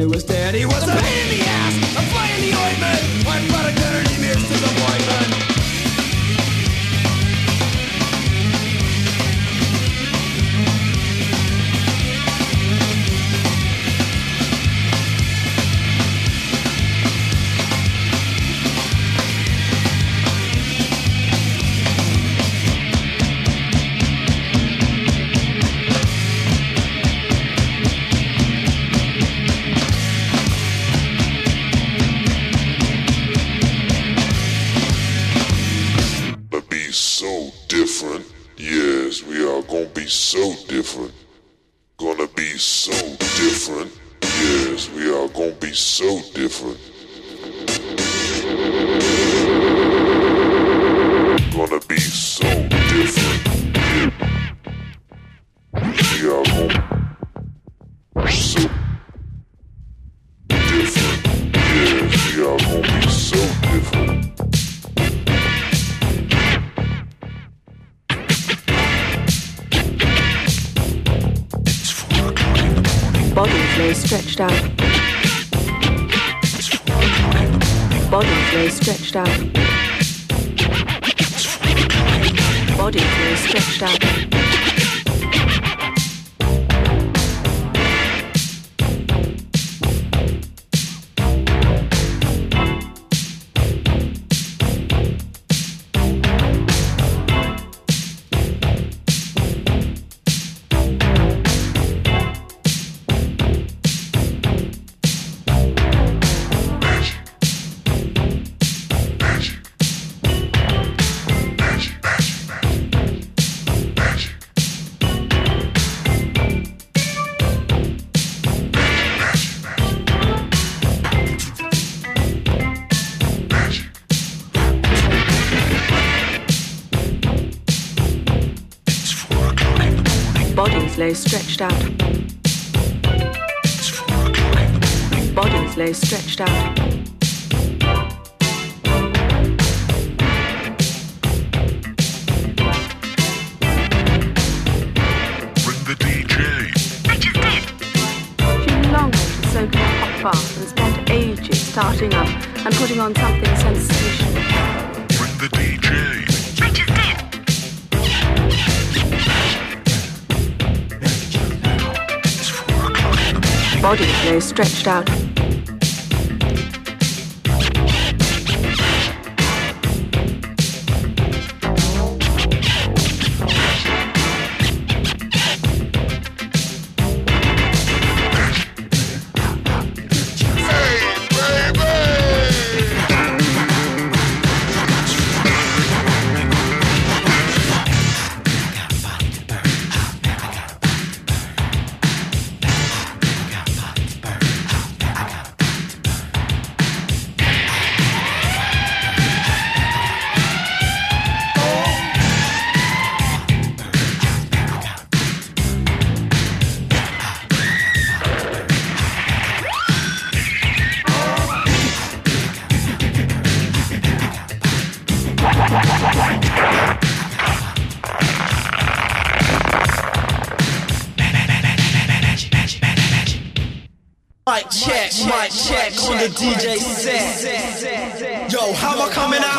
who was dead. He was a pain in the ass. stop. lay stretched out. Bodies lay stretched out. Bring the DJ. Richard did. She longed to soak in a hot bath and spent ages starting up and putting on something sensational. Body, lay stretched out, check on the DJ set. Yo, how am I coming out?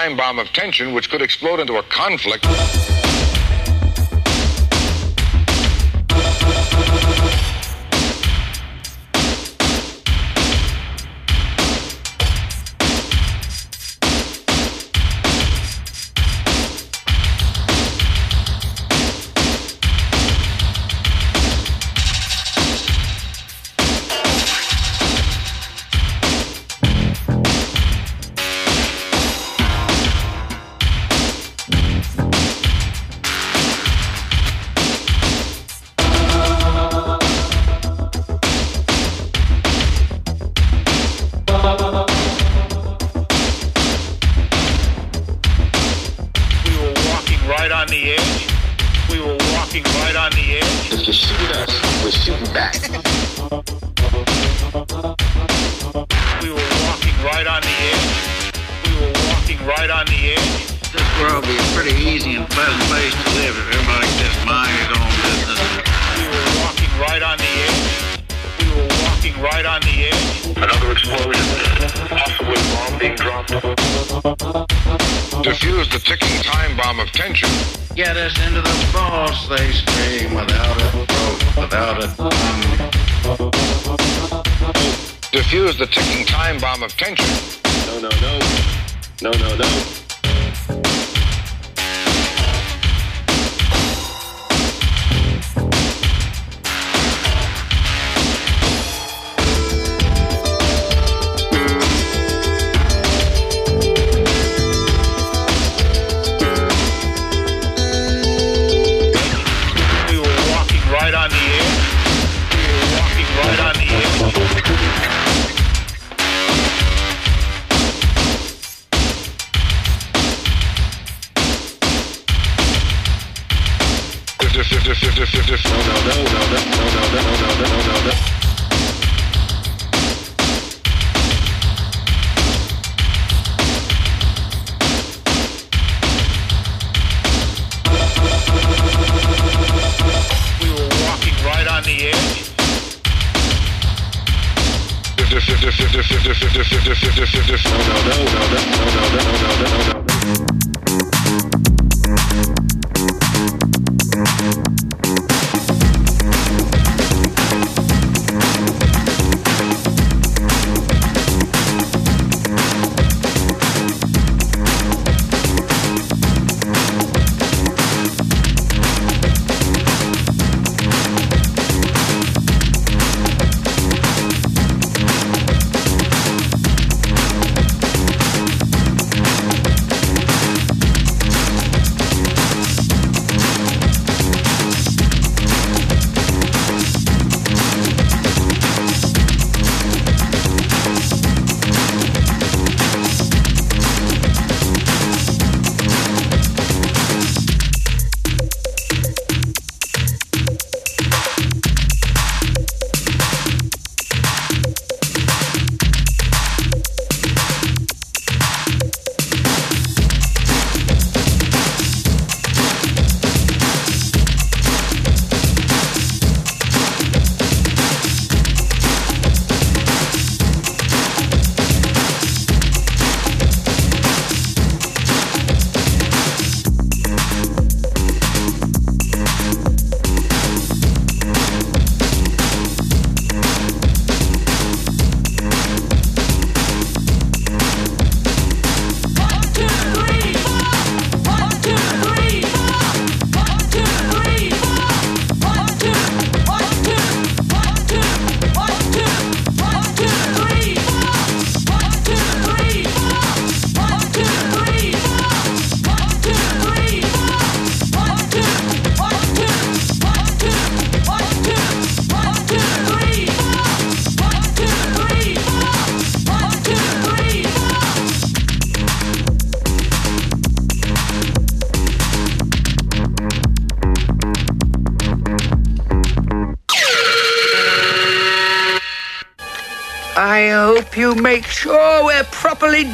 time bomb of tension which could explode into a conflict. explosion, possibly bomb being dropped. Defuse the ticking time bomb of tension. Get us into the false, they scream, without a throat, without a tongue. Defuse the ticking time bomb of tension. No, no, no. No, no, no.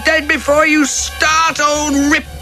dead before you start, old rip.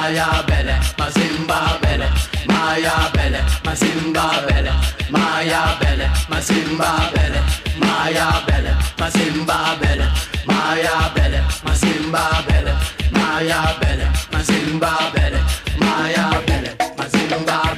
Maya bele, Masimba bele, Maya bele, Masimba bele, Maya bele, Masimba bele, Maya bele, Masimba bele, Maya bele, Masimba bele, Maya bele, Masimba bele, Maya bele, Masimba bele,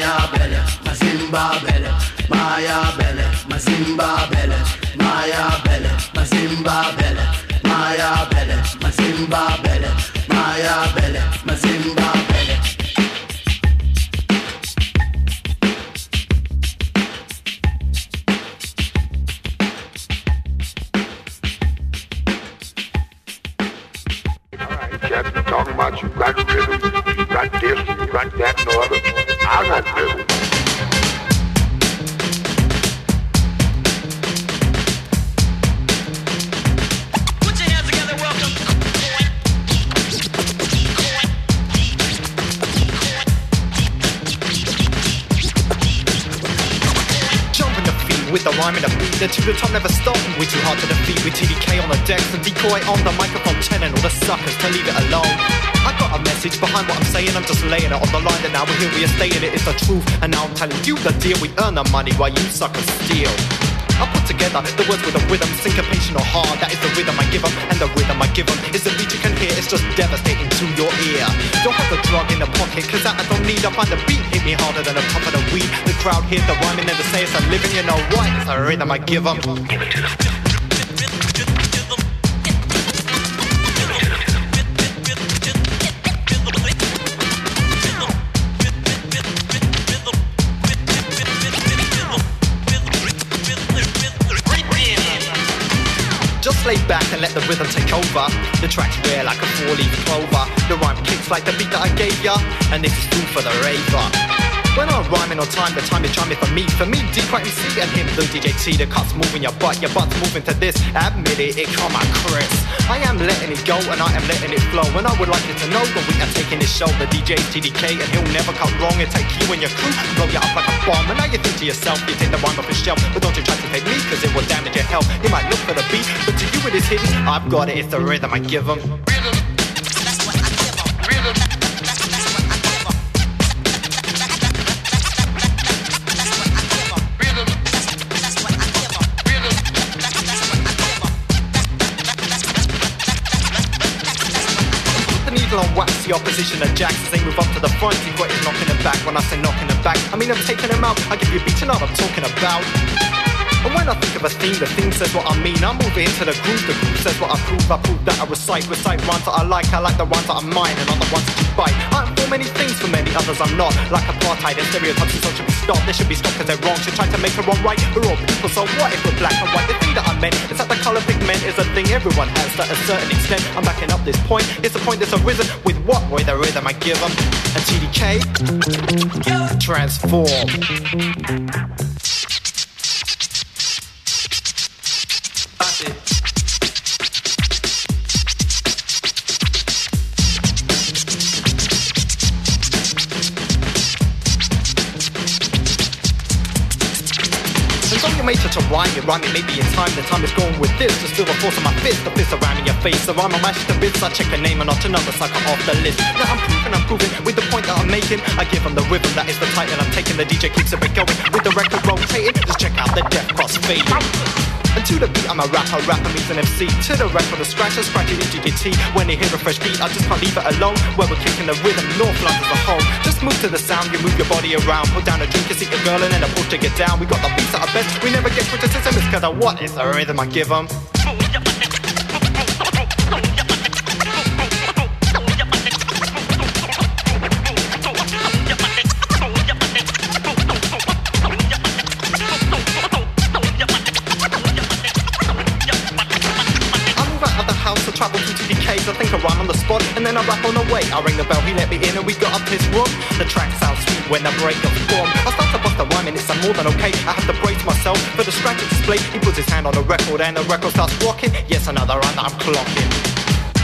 Maya Bele, Masimba Bele, Maya Bele, Masimba Bele, Maya Bele, Masimba Bele, Maya Bele, Masimba Bele, Maya Bele, Masimba Bele. And the beat. The to the top never stop. We're too hard to defeat with TDK on the decks and decoy on the microphone, telling all the suckers to leave it alone. I got a message behind what I'm saying. I'm just laying it on the line, and now we're here. We are staying. It is the truth, and now I'm telling you the deal. We earn the money while you suckers steal. I put together the words with a rhythm, syncopation or hard. That is the rhythm I give give 'em, and the rhythm I give give 'em is the beat you can hear. It's just devastating to your ear. Don't have the drug in the pocket, cause that I don't need. I find the beat hit me harder than a puff of the weed. The crowd hears the rhyming and they say it's a living, you know what? It's a rhythm I give 'em. Just and let the rhythm take over. The track's rare like a four-leaf clover. The rhyme kicks like the beat that I gave ya, and this is food for the raver. When I'm rhyming on time, the time is chiming for me. For me, D quite MC and him, the DJ T. The cuts moving your butt, your butt's moving to this. Admit it, it come out Chris. I am letting it go and I am letting it flow. And I would like you to know that we are taking this show. The DJ TDK and he'll never cut wrong and take you and your crew, blow you up like a bomb. And now you think to yourself, you take the rhyme off the shelf, but don't you try to take me, cause it will damage your health. You might look for the beat, but to you it is hidden. I've got it, it's the rhythm I give them. the the opposition adjacts as they move up to the front. You've got it knocking it back when I say knocking it back. I mean, I'm taking them out. I give you a beat, you I'm talking about. And when I think of a theme, the theme says what I mean. I move it into the groove, the groove says what I prove. I prove that I recite, recite rhymes that I like. I like the rhymes that are mine and not the ones that you bite. I'm many things, for many others I'm not. Like apartheid and stereotypes and should be stopped. They should be stopped because they're wrong. Should try to make it wrong right. We're all people, so what if we're black and white? The thing that I meant is that the color pigment is a thing everyone has to a certain extent. I'm backing up this point. It's a point that's arisen with what way the rhythm I give them. And TDK, transform. You rhyme, it maybe in time, the time is going with this. Just feel the force of my fist, the fist around in your face. The rhyme, I mash the bits, I check a name and not another sucker off the list. Now I'm proving, I'm proving with the point that I'm making. I give them the rhythm, that is the title. I'm taking the DJ keeps it going with the record rotating. Just check out the death cross fading. And to the beat, I'm a rapper, rapper meets an MC. To the record, a scratcher, scratching into your T. When they hear a fresh beat, I just can't leave it alone. Where we're kicking the rhythm, North London's a home. Just move to the sound, you move your body around. Put down a drink, you see a girl, and then a push to get down. We got the beats at our best, we never get criticism. It's cause of what is the rhythm I give them. I the. I think I rhyme on the spot and then I rap on the way. I ring the bell, he let me in and we got up his room. The track sounds sweet when the break of form. I start to bust the rhyme and it's more than okay. I have to brace myself for the scratch display. He puts his hand on the record and the record starts rocking. Yes, another run that I'm clocking.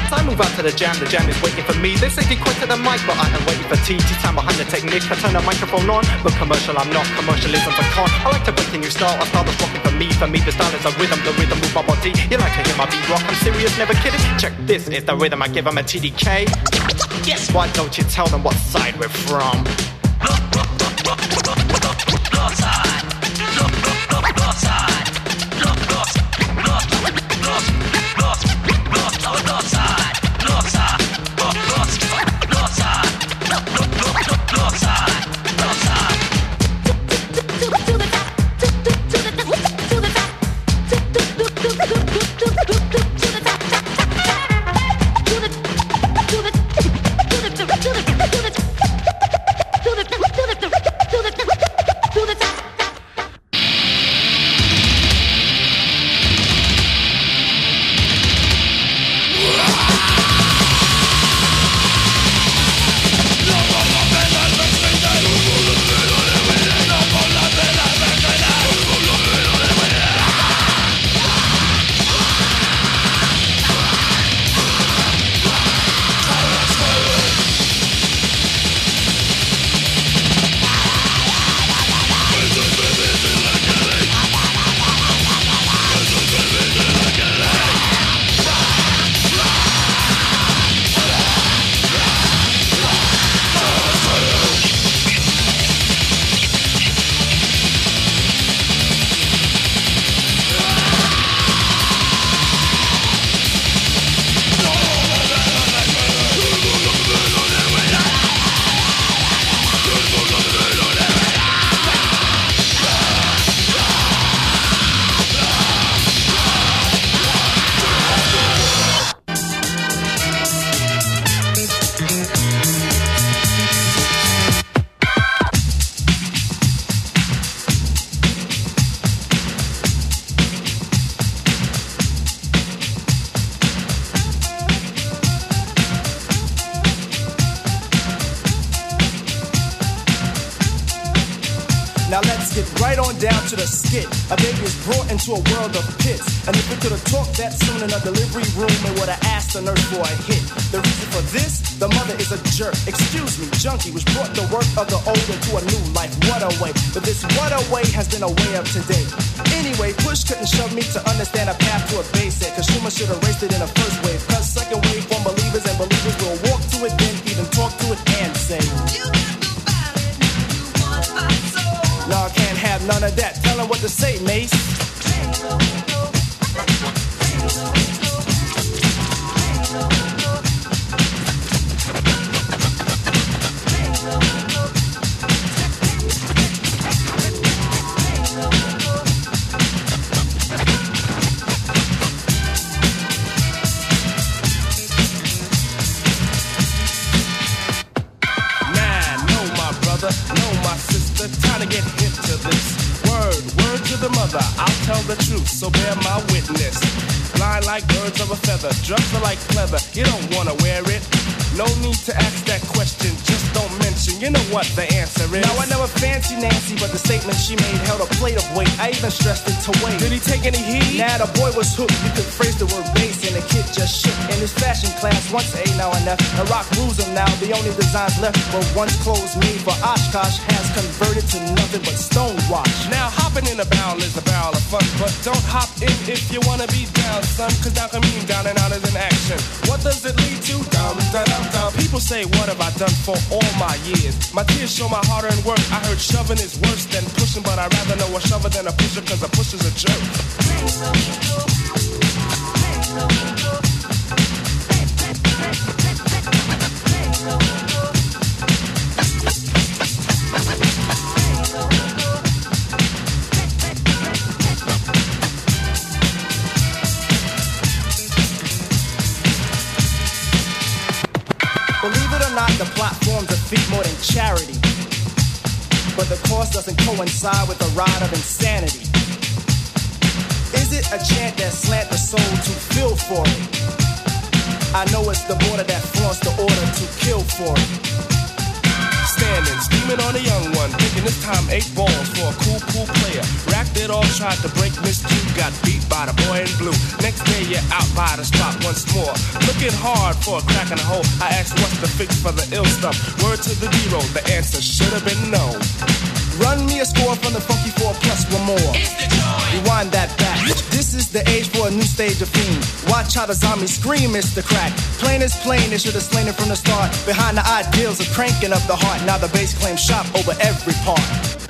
I move out to the jam, the jam is waiting for me. They say they quit to the mic, but I am waiting for T. T time behind the technique. I turn the microphone on, but commercial I'm not. Commercialism's a con. I like to break a new style. I start that's rocking for me. For me, the style is a rhythm. The rhythm move my body. You like to hear my beat rock? I'm serious, never kidding. Check this, is the rhythm I give give 'em a TDK. Yes. Why don't you tell them what side we're from? For a hit. The reason for this, the mother is a jerk. Excuse me, junkie, which brought the work of the old into a new life. What a way. But this what a way has been a way up to date. Anyway, push couldn't shove me to understand a path to a basic. Cause Schumann should have raced it in a first wave. Cause second wave from believers and believers will walk to it, then even talk to it and say. No, I can't have none of that. Tell him what to say, Mace. To wait. Did he take any heat? Nah, the boy was hooked. You could The only designs left were once clothes made for Oshkosh has converted to nothing but stonewash. Now hopping in a barrel is a barrel of fun, but don't hop in if you wanna be down, son. Cause down can mean down and out is an action. What does it lead to? Dum dum dum dum. People say, what have I done for all my years? My tears show my hard-earned work. I heard shoving is worse than pushing, but I'd rather know a shover than a pusher, cause a pusher's a jerk. Coincide with the ride of insanity. Is it a chant that slant the soul to feel for it? I know it's the border that flaunts the order to kill for it. Standing, steaming on a young one, thinking this time eight balls for a cool, cool player. Racked it all, tried to break Miss Q, got beat by the boy in blue. Next day you're out by the spot once more. Looking hard for a crack in the hole. I asked what's the fix for the ill stuff. Word to the zero, the answer should have been no. Run me a score from the funky four plus one more. Rewind that back. This is the age for a new stage of fiend. Watch how the zombies scream, it's the crack. Plain is plain, they should have slain it from the start. Behind the ideals of cranking up the heart. Now the bass claims shop over every part.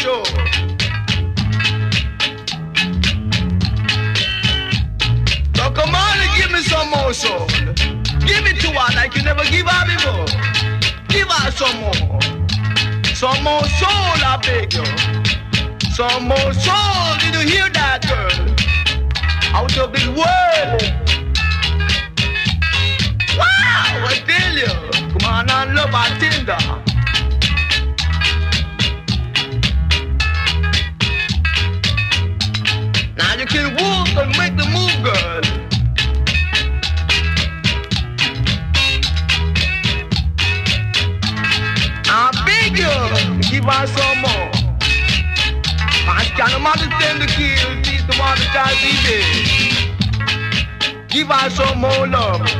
So come on and give me some more soul. Give it to her like you never give her before. Give her some more. Some more soul, I beg you. Some more soul. Did you hear that, girl? Out of this world. Wow, I tell you. Come on and love our Tinder. You can walk and make the move, girl. I beg you, give us some more. I can't understand the kill, she's the one that to be Give us some more love.